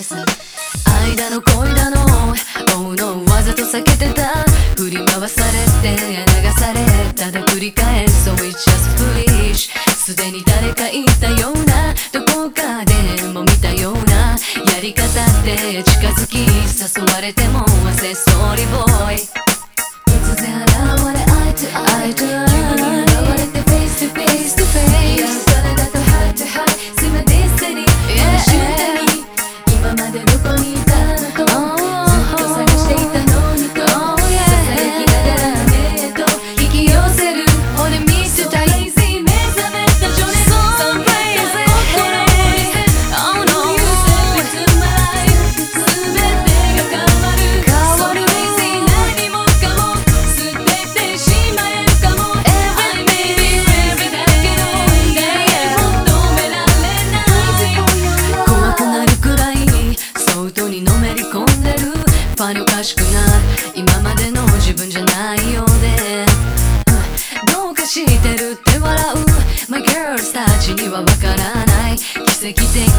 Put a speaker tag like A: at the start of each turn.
A: です。愛だの恋だの追うのをわざと避けてた。振り回されて流されただ繰り返す。So it's just foolish すでに誰かいたような。どこかでも見たような。やり方で近づき誘われても忘れそうリボーイ突然現れ I to Eye 現れて Face to Face girls た